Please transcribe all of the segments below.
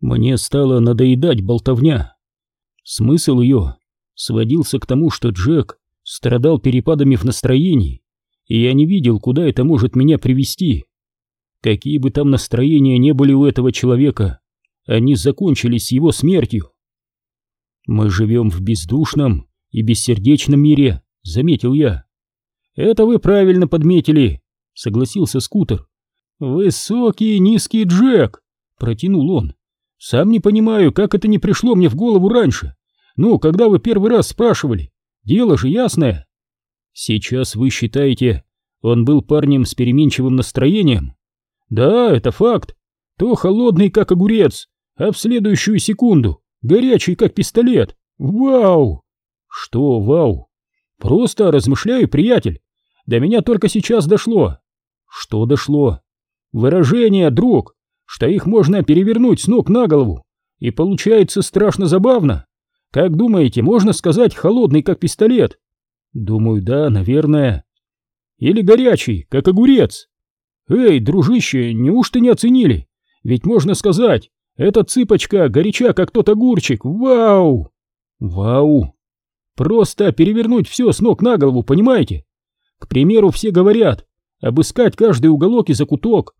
Мне стало надоедать болтовня. Смысл ее сводился к тому, что Джек страдал перепадами в настроении, и я не видел, куда это может меня привести. Какие бы там настроения не были у этого человека, они закончились его смертью. Мы живем в бездушном и бессердечном мире, заметил я. Это вы правильно подметили, согласился скутер. Высокий низкий Джек, протянул он. Сам не понимаю, как это не пришло мне в голову раньше. Ну, когда вы первый раз спрашивали, дело же ясное. Сейчас вы считаете, он был парнем с переменчивым настроением? Да, это факт. То холодный, как огурец, а в следующую секунду горячий, как пистолет. Вау! Что вау? Просто размышляю, приятель. До меня только сейчас дошло. Что дошло? Выражение, друг, что их можно перевернуть с ног на голову, и получается страшно забавно. Как думаете, можно сказать холодный, как пистолет? Думаю, да, наверное. Или горячий, как огурец. Эй, дружище, неужто не оценили? Ведь можно сказать, эта цыпочка горяча, как тот огурчик. Вау! Вау! Просто перевернуть все с ног на голову, понимаете? К примеру, все говорят, обыскать каждый уголок и закуток.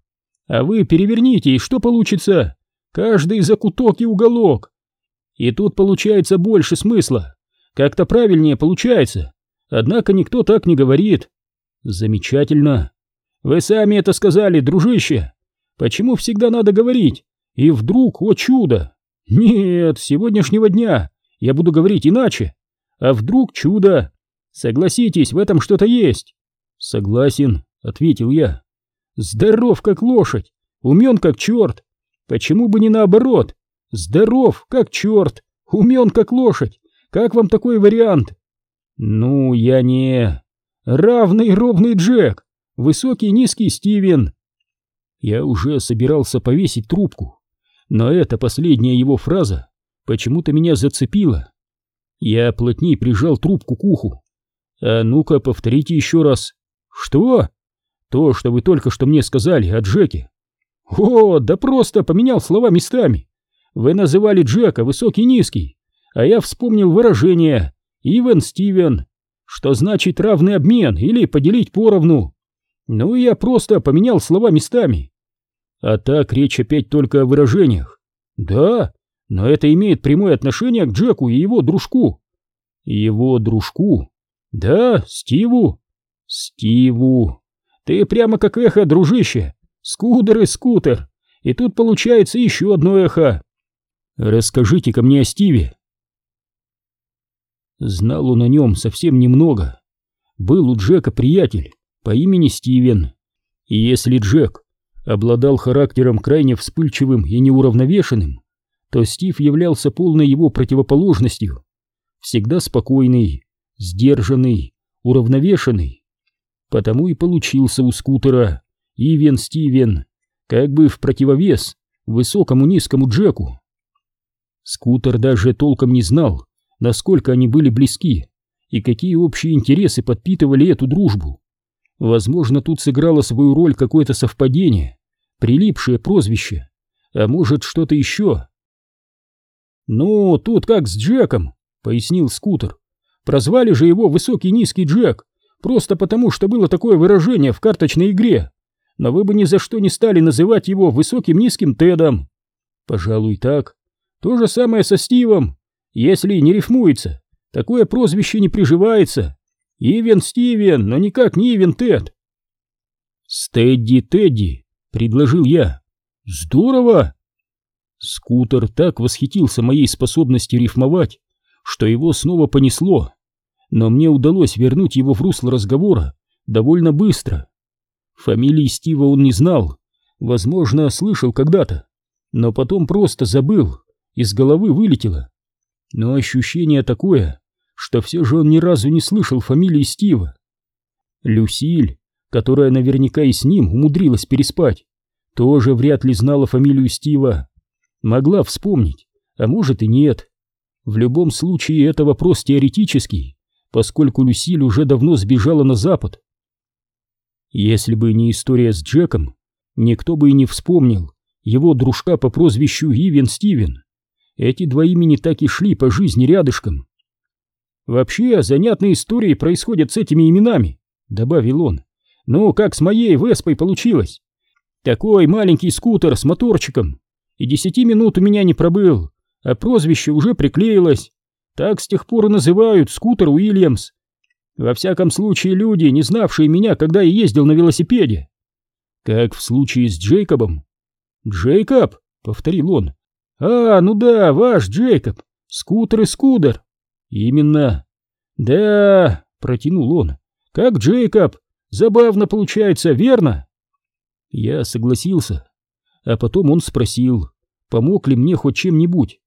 А вы переверните, и что получится? Каждый закуток и уголок. И тут получается больше смысла. Как-то правильнее получается. Однако никто так не говорит. Замечательно. Вы сами это сказали, дружище. Почему всегда надо говорить? И вдруг, о чудо! Нет, с сегодняшнего дня я буду говорить иначе. А вдруг чудо? Согласитесь, в этом что-то есть. Согласен, ответил я. Здоров, как лошадь, умен, как черт. Почему бы не наоборот? Здоров, как черт, умен, как лошадь. Как вам такой вариант? Ну, я не... Равный ровный Джек, высокий низкий Стивен. Я уже собирался повесить трубку, но эта последняя его фраза почему-то меня зацепила. Я плотнее прижал трубку к уху. «А ну-ка, повторите еще раз». «Что?» «То, что вы только что мне сказали о Джеке». «О, да просто поменял слова местами. Вы называли Джека высокий-низкий, а я вспомнил выражение «Ивен Стивен», что значит равный обмен или поделить поровну. Ну, я просто поменял слова местами. А так речь опять только о выражениях. Да, но это имеет прямое отношение к Джеку и его дружку. Его дружку? Да, Стиву. Стиву. Ты прямо как эхо, дружище. Скудер и скутер. И тут получается еще одно эхо. Расскажите-ка мне о Стиве. Знал он о нем совсем немного. Был у Джека приятель по имени Стивен. И если Джек обладал характером крайне вспыльчивым и неуравновешенным, то Стив являлся полной его противоположностью. Всегда спокойный, сдержанный, уравновешенный. Потому и получился у скутера Ивен Стивен, как бы в противовес высокому низкому Джеку. Скутер даже толком не знал, насколько они были близки и какие общие интересы подпитывали эту дружбу. Возможно, тут сыграло свою роль какое-то совпадение, прилипшее прозвище, а может что-то еще. «Ну, тут как с Джеком», — пояснил скутер. «Прозвали же его высокий низкий Джек, просто потому, что было такое выражение в карточной игре. Но вы бы ни за что не стали называть его высоким низким Тедом». «Пожалуй, так. То же самое со Стивом. Если не рифмуется, такое прозвище не приживается. Ивен Стивен, но никак не Ивен Тед». «Стедди Тедди», — предложил я. «Здорово!» Скутер так восхитился моей способностью рифмовать, что его снова понесло, но мне удалось вернуть его в русло разговора довольно быстро. Фамилии Стива он не знал, возможно, слышал когда-то, но потом просто забыл, из головы вылетело. Но ощущение такое, что все же он ни разу не слышал фамилии Стива. Люсиль, которая наверняка и с ним умудрилась переспать, тоже вряд ли знала фамилию Стива. Могла вспомнить, а может и нет. В любом случае это вопрос теоретический, поскольку Люсиль уже давно сбежала на запад. Если бы не история с Джеком, никто бы и не вспомнил, его дружка по прозвищу Ивен Стивен. Эти два имени так и шли по жизни рядышком. «Вообще, занятные истории происходят с этими именами», — добавил он. «Ну, как с моей Веспой получилось? Такой маленький скутер с моторчиком, и десяти минут у меня не пробыл, а прозвище уже приклеилось. Так с тех пор и называют скутер Уильямс. Во всяком случае, люди, не знавшие меня, когда я ездил на велосипеде. Как в случае с Джейкобом. «Джейкоб?» — повторил он. «А, ну да, ваш Джейкоб, скутер и скудер». «Именно». «Да», — протянул он, — «как Джейкоб, забавно получается, верно?» Я согласился, а потом он спросил, помог ли мне хоть чем-нибудь.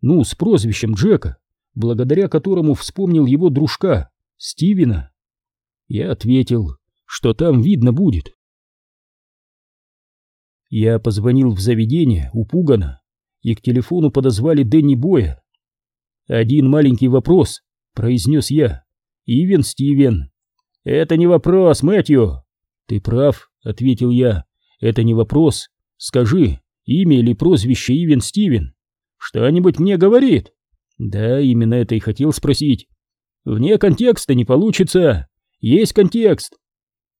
Ну, с прозвищем Джека, благодаря которому вспомнил его дружка, Стивена. Я ответил, что там видно будет. Я позвонил в заведение у Пугана, и к телефону подозвали Дэнни Боя. «Один маленький вопрос», — произнес я. «Ивен, Стивен». «Это не вопрос, Мэтью». «Ты прав», — ответил я. «Это не вопрос. Скажи, имя или прозвище Ивен Стивен?» «Что-нибудь мне говорит?» «Да, именно это и хотел спросить». «Вне контекста не получится. Есть контекст».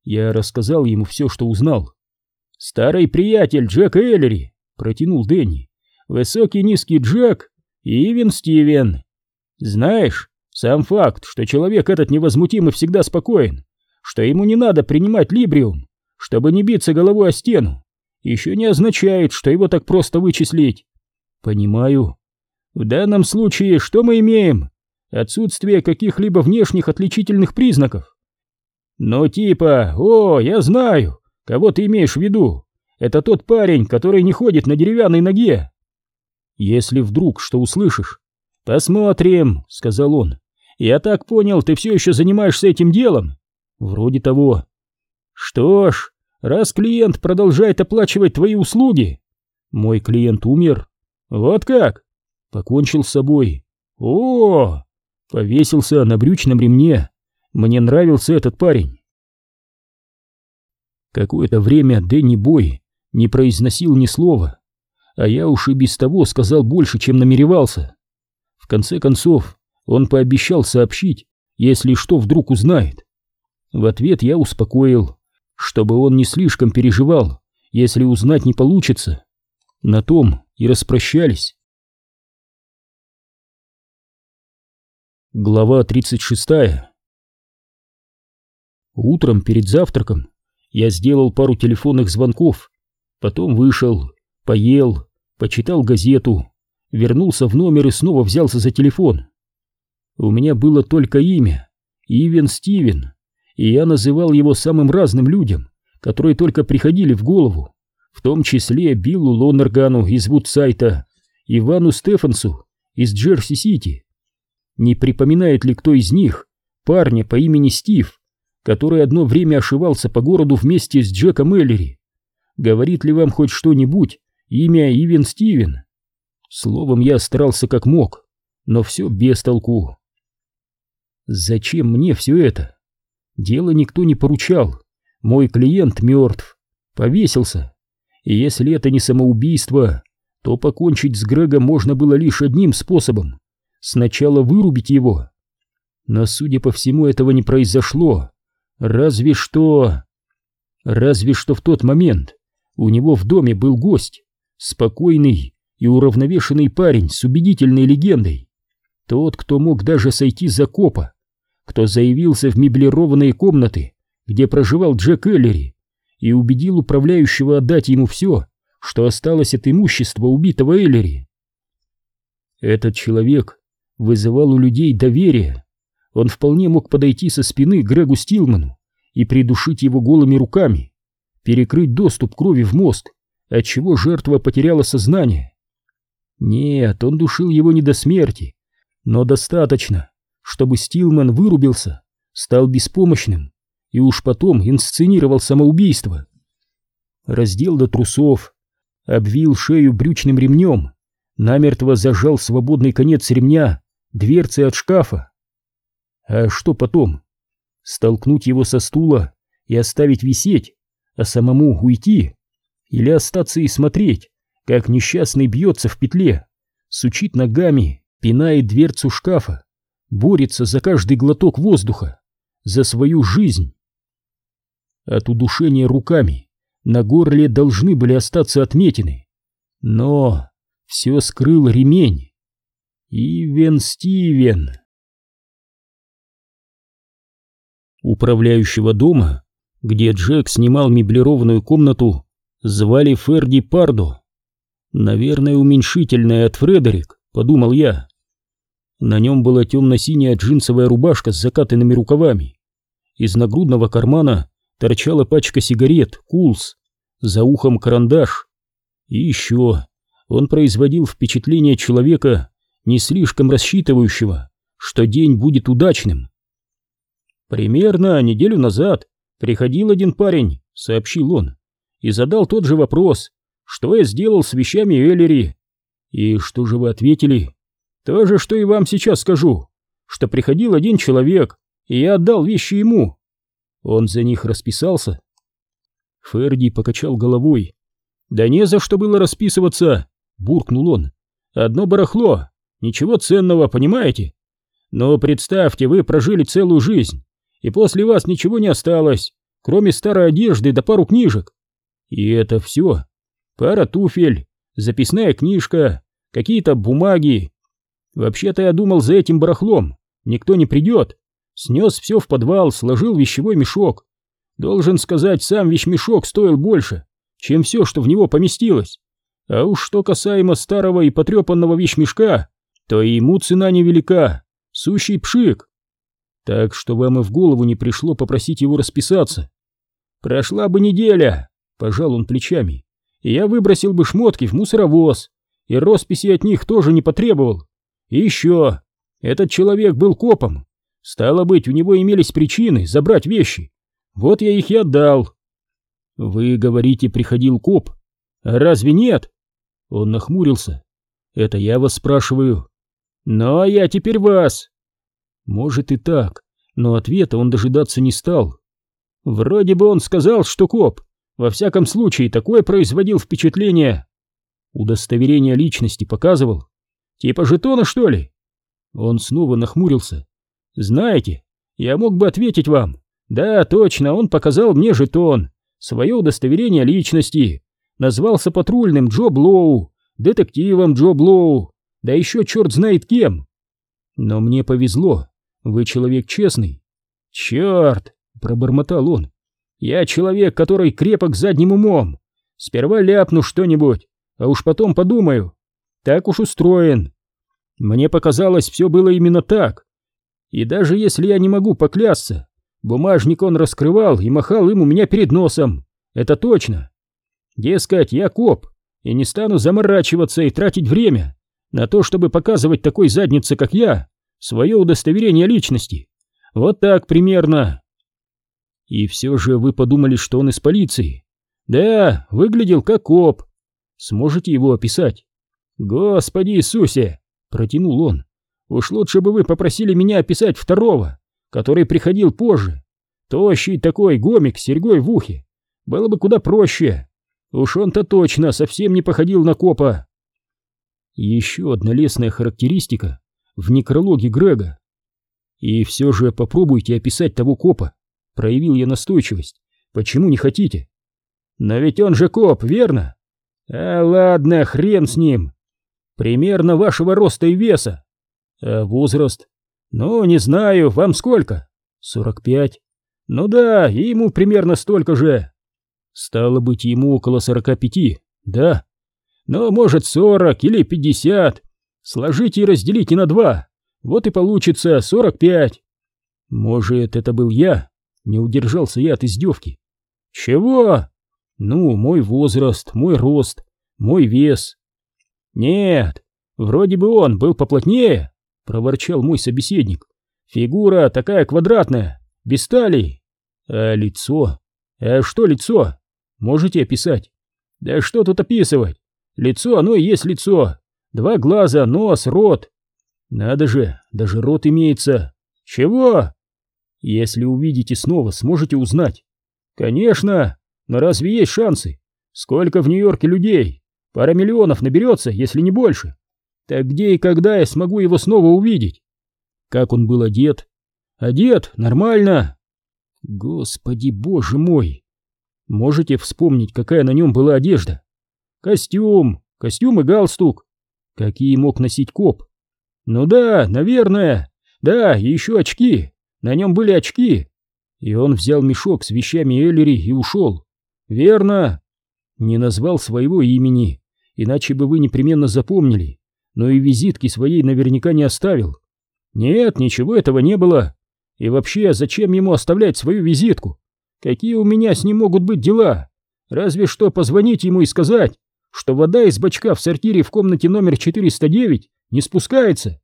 Я рассказал ему все, что узнал. «Старый приятель Джек Эллери», — протянул Дэнни. «Высокий низкий Джек и Ивен Стивен. Знаешь, сам факт, что человек этот невозмутим и всегда спокоен, что ему не надо принимать либриум, чтобы не биться головой о стену, еще не означает, что его так просто вычислить. Понимаю. В данном случае что мы имеем? Отсутствие каких-либо внешних отличительных признаков. Ну типа, о, я знаю, кого ты имеешь в виду. Это тот парень, который не ходит на деревянной ноге. Если вдруг что услышишь, посмотрим, сказал он. Я так понял, ты все еще занимаешься этим делом? Вроде того. Что ж, раз клиент продолжает оплачивать твои услуги, мой клиент умер. Вот как? Покончил с собой. О, повесился на брючном ремне. Мне нравился этот парень. Какое-то время Дэнни Бой не произносил ни слова а я уж и без того сказал больше, чем намеревался. В конце концов, он пообещал сообщить, если что вдруг узнает. В ответ я успокоил, чтобы он не слишком переживал, если узнать не получится. На том и распрощались. Глава 36 Утром перед завтраком я сделал пару телефонных звонков, потом вышел, поел, почитал газету, вернулся в номер и снова взялся за телефон. У меня было только имя — Ивен Стивен, и я называл его самым разным людям, которые только приходили в голову, в том числе Биллу Лонергану из Вудсайта, Ивану Стефансу из Джерси-Сити. Не припоминает ли кто из них парня по имени Стив, который одно время ошивался по городу вместе с Джеком Эллери? Говорит ли вам хоть что-нибудь Имя Ивен Стивен. Словом, я старался как мог, но все без толку. Зачем мне все это? Дело никто не поручал. Мой клиент мертв, повесился. И если это не самоубийство, то покончить с Грегом можно было лишь одним способом. Сначала вырубить его. Но, судя по всему, этого не произошло. Разве что... Разве что в тот момент у него в доме был гость, Спокойный и уравновешенный парень с убедительной легендой. Тот, кто мог даже сойти за копа, кто заявился в меблированные комнаты, где проживал Джек Эллери, и убедил управляющего отдать ему все, что осталось от имущества убитого Эллери. Этот человек вызывал у людей доверие. Он вполне мог подойти со спины Грегу Стилману и придушить его голыми руками, перекрыть доступ крови в мозг отчего жертва потеряла сознание. Нет, он душил его не до смерти, но достаточно, чтобы Стилман вырубился, стал беспомощным и уж потом инсценировал самоубийство. Раздел до трусов, обвил шею брючным ремнем, намертво зажал свободный конец ремня дверцы от шкафа. А что потом? Столкнуть его со стула и оставить висеть, а самому уйти? Или остаться и смотреть, как несчастный бьется в петле, сучит ногами, пинает дверцу шкафа, борется за каждый глоток воздуха, за свою жизнь. От удушения руками на горле должны были остаться отметины, но все скрыл ремень. Ивен Стивен. Управляющего дома, где Джек снимал меблированную комнату, звали Ферди Пардо. Наверное, уменьшительное от Фредерик, подумал я. На нем была темно-синяя джинсовая рубашка с закатанными рукавами. Из нагрудного кармана торчала пачка сигарет, кулс, за ухом карандаш. И еще он производил впечатление человека, не слишком рассчитывающего, что день будет удачным. Примерно неделю назад приходил один парень, сообщил он, и задал тот же вопрос, что я сделал с вещами Эллери. И что же вы ответили? То же, что и вам сейчас скажу, что приходил один человек, и я отдал вещи ему. Он за них расписался. Ферди покачал головой. Да не за что было расписываться, буркнул он. Одно барахло, ничего ценного, понимаете? Но представьте, вы прожили целую жизнь, и после вас ничего не осталось, кроме старой одежды да пару книжек. И это все. Пара туфель, записная книжка, какие-то бумаги. Вообще-то я думал, за этим барахлом никто не придет. Снес все в подвал, сложил вещевой мешок. Должен сказать, сам вещмешок стоил больше, чем все, что в него поместилось. А уж что касаемо старого и потрепанного вещмешка, то и ему цена невелика, сущий пшик. Так что вам и в голову не пришло попросить его расписаться. Прошла бы неделя, пожал он плечами, и я выбросил бы шмотки в мусоровоз, и росписи от них тоже не потребовал. И еще, этот человек был копом, стало быть, у него имелись причины забрать вещи, вот я их и отдал. Вы говорите, приходил коп, а разве нет? Он нахмурился. Это я вас спрашиваю. Ну, а я теперь вас. Может и так, но ответа он дожидаться не стал. Вроде бы он сказал, что коп. Во всяком случае, такое производил впечатление. Удостоверение личности показывал. Типа жетона, что ли? Он снова нахмурился. Знаете, я мог бы ответить вам. Да, точно, он показал мне жетон. Свое удостоверение личности. Назвался патрульным Джо Блоу, детективом Джо Блоу. Да еще черт знает кем. Но мне повезло. Вы человек честный. Черт, пробормотал он. Я человек, который крепок задним умом. Сперва ляпну что-нибудь, а уж потом подумаю. Так уж устроен. Мне показалось, все было именно так. И даже если я не могу поклясться, бумажник он раскрывал и махал им у меня перед носом. Это точно. Дескать, я коп, и не стану заморачиваться и тратить время на то, чтобы показывать такой заднице, как я, свое удостоверение личности. Вот так примерно. И все же вы подумали, что он из полиции? Да, выглядел как коп. Сможете его описать? Господи Иисусе, протянул он. Уж лучше бы вы попросили меня описать второго, который приходил позже. Тощий такой гомик с серьгой в ухе. Было бы куда проще. Уж он-то точно совсем не походил на копа. Еще одна лесная характеристика в некрологе Грега. И все же попробуйте описать того копа. Проявил я настойчивость. Почему не хотите? Но ведь он же коп, верно? А ладно, хрен с ним. Примерно вашего роста и веса. А возраст? Ну, не знаю, вам сколько? Сорок пять. Ну да, ему примерно столько же. Стало быть, ему около сорока пяти, да? Но может сорок или пятьдесят. Сложите и разделите на два. Вот и получится сорок пять. Может, это был я? Не удержался я от издевки. Чего? Ну, мой возраст, мой рост, мой вес. Нет, вроде бы он был поплотнее, проворчал мой собеседник. Фигура такая квадратная, без талии. А лицо? А что лицо? Можете описать? Да что тут описывать? Лицо, оно и есть лицо. Два глаза, нос, рот. Надо же, даже рот имеется. Чего? Если увидите снова, сможете узнать. Конечно, но разве есть шансы? Сколько в Нью-Йорке людей? Пара миллионов наберется, если не больше. Так где и когда я смогу его снова увидеть? Как он был одет? Одет, нормально. Господи, боже мой! Можете вспомнить, какая на нем была одежда? Костюм, костюм и галстук. Какие мог носить коп? Ну да, наверное. Да, и еще очки. На нем были очки. И он взял мешок с вещами Эллери и ушел. Верно. Не назвал своего имени, иначе бы вы непременно запомнили, но и визитки своей наверняка не оставил. Нет, ничего этого не было. И вообще, зачем ему оставлять свою визитку? Какие у меня с ним могут быть дела? Разве что позвонить ему и сказать, что вода из бачка в сортире в комнате номер 409 не спускается.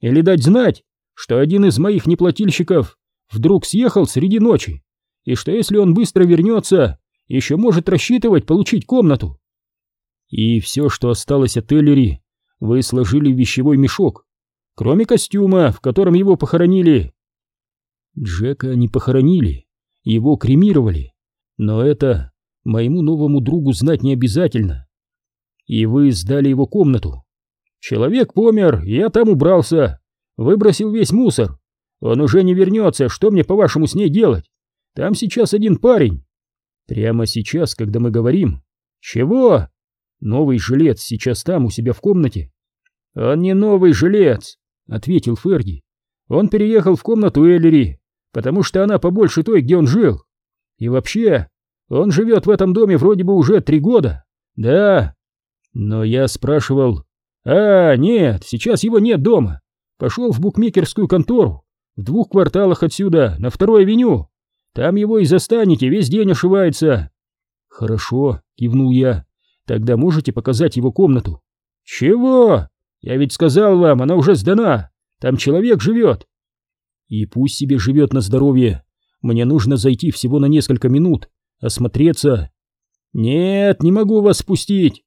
Или дать знать, что один из моих неплательщиков вдруг съехал среди ночи, и что если он быстро вернется, еще может рассчитывать получить комнату. И все, что осталось от Эллери, вы сложили в вещевой мешок, кроме костюма, в котором его похоронили. Джека не похоронили, его кремировали, но это моему новому другу знать не обязательно. И вы сдали его комнату. Человек помер, я там убрался, выбросил весь мусор. Он уже не вернется, что мне, по-вашему, с ней делать? Там сейчас один парень. Прямо сейчас, когда мы говорим. Чего? Новый жилец сейчас там, у себя в комнате. Он не новый жилец, ответил Ферди. Он переехал в комнату Эллери, потому что она побольше той, где он жил. И вообще, он живет в этом доме вроде бы уже три года. Да. Но я спрашивал... А, нет, сейчас его нет дома. Пошел в букмекерскую контору. В двух кварталах отсюда, на второй авеню. Там его и застанете, весь день ошивается. Хорошо, кивнул я. Тогда можете показать его комнату? Чего? Я ведь сказал вам, она уже сдана. Там человек живет. И пусть себе живет на здоровье. Мне нужно зайти всего на несколько минут, осмотреться. Нет, не могу вас спустить.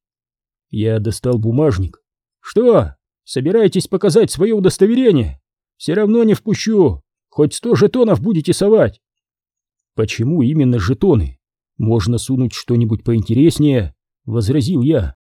Я достал бумажник. Что, собираетесь показать свое удостоверение? Все равно не впущу. Хоть сто жетонов будете совать. Почему именно жетоны? Можно сунуть что-нибудь поинтереснее, возразил я.